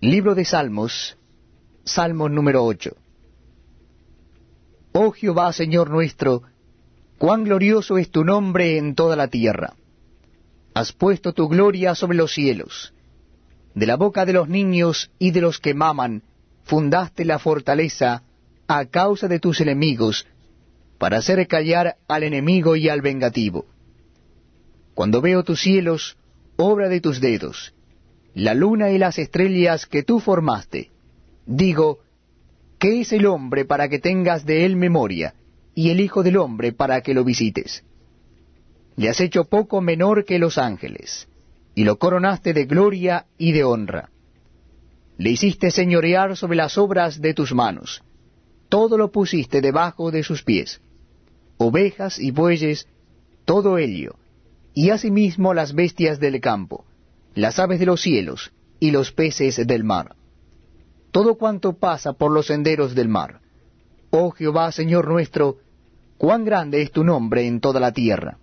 Libro de Salmos, Salmo número 8. Oh Jehová, Señor nuestro, cuán glorioso es tu nombre en toda la tierra. Has puesto tu gloria sobre los cielos. De la boca de los niños y de los que maman, fundaste la fortaleza a causa de tus enemigos, para hacer callar al enemigo y al vengativo. Cuando veo tus cielos, obra de tus dedos, la luna y las estrellas que tú formaste, digo, ¿qué es el hombre para que tengas de él memoria, y el Hijo del hombre para que lo visites? Le has hecho poco menor que los ángeles, y lo coronaste de gloria y de honra. Le hiciste señorear sobre las obras de tus manos, todo lo pusiste debajo de sus pies, ovejas y bueyes, todo ello, y asimismo las bestias del campo, las aves de los cielos y los peces del mar. Todo cuanto pasa por los senderos del mar. Oh Jehová, Señor nuestro, cuán grande es tu nombre en toda la tierra.